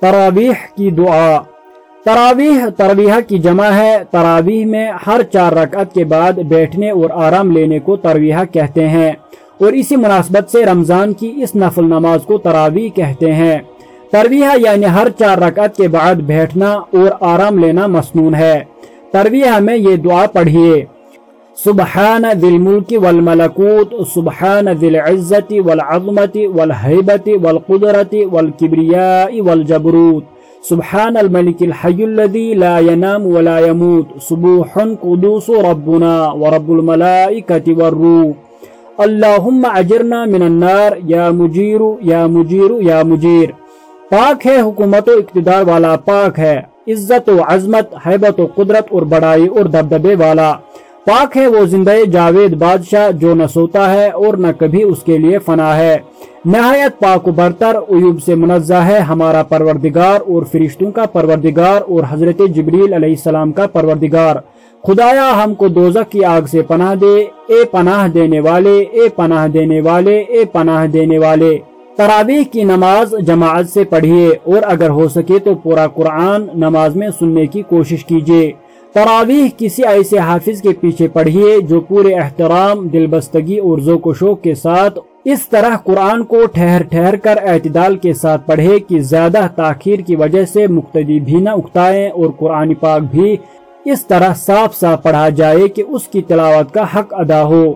تراویح کی دعا۔ تراویح ترویح کی جمع ہے۔ تراویح میں ہر چار رکعت کے بعد بیٹھنے اور آرام لینے کو ترویح کہتے ہیں۔ اور اسی مناسبت سے رمضان کی اس نفل نماز کو تراویح کہتے ہیں۔ ترویح یعنی ہر چار رکعت کے بعد بیٹھنا اور آرام لینا مسنون ہے۔ ترویح میں یہ دعا پڑھیے۔ سبحان ذی الملک والملکوت، سبحان ذی العزت والعظمت والحیبت والقدرت والکبریاء والجبروت. سبحان الملک الحی الذي لا ينام ولا يموت سبوح قدوس ربنا ورب الملائکة والروح. اللہم اجرنا من النار، یا مجیر یا مجیر یا مجیر. پاک ہے حکومت و اقتدار والا پاک ہے، عزت و عظمت، حیبت و قدرت اور بڑائی اور دبدبے والا. پاک ہے، وہ زندہ جاوید بادشاہ جو نہ سوتا ہے اور نہ کبھی اس کے لیے فنا ہے۔ نہایت پاک و برتر، عیوب سے منزہ ہے ہمارا پروردگار اور فرشتوں کا پروردگار اور حضرت جبریل علیہ السلام کا پروردگار۔ خدایا، ہم کو دوزک کی آگ سے پناہ دے۔ اے پناہ دینے والے، اے پناہ دینے والے، اے پناہ دینے والے۔ تراویح کی نماز جماعت سے پڑھیے اور اگر ہو سکے تو پورا قرآن نماز میں سننے کی کوشش کیجیے۔ تراویح کسی ایسے حافظ کے پیچھے پڑھیے جو پورے احترام دل بستگی اور ذوق و شوق کے ساتھ اس طرح قرآن کو ٹھہر ٹھہر کر اعتدال کے ساتھ پڑھے کہ زیادہ تاخیر کی وجہ سے مقتدی بھی نہ اکتائیں اور قرآن پاک بھی اس طرح صاف صاف پڑھا جائے کہ اس کی تلاوت کا حق ادا ہو۔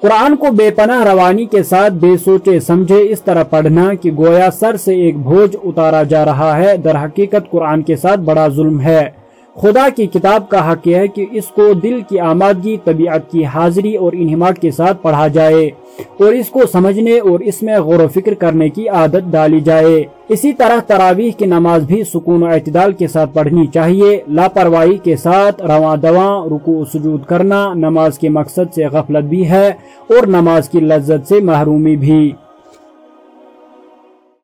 قرآن کو بے پناہ روانی کے ساتھ بے سوچے سمجھے اس طرح پڑھنا کہ گویا سر سے ایک بھوج اتارا جا رہا ہے، در حقیقت قرآن کے ساتھ بڑا ظلم ہے۔ خدا کی کتاب کا حق ہے کہ اس کو دل کی آمادگی، طبیعت کی حاضری اور انہماک کے ساتھ پڑھا جائے اور اس کو سمجھنے اور اس میں غور و فکر کرنے کی عادت ڈالی جائے۔ اسی طرح تراویح کی نماز بھی سکون و اعتدال کے ساتھ پڑھنی چاہیے۔ لاپرواہی کے ساتھ رواں دواں رکو سجود کرنا نماز کے مقصد سے غفلت بھی ہے اور نماز کی لذت سے محرومی بھی۔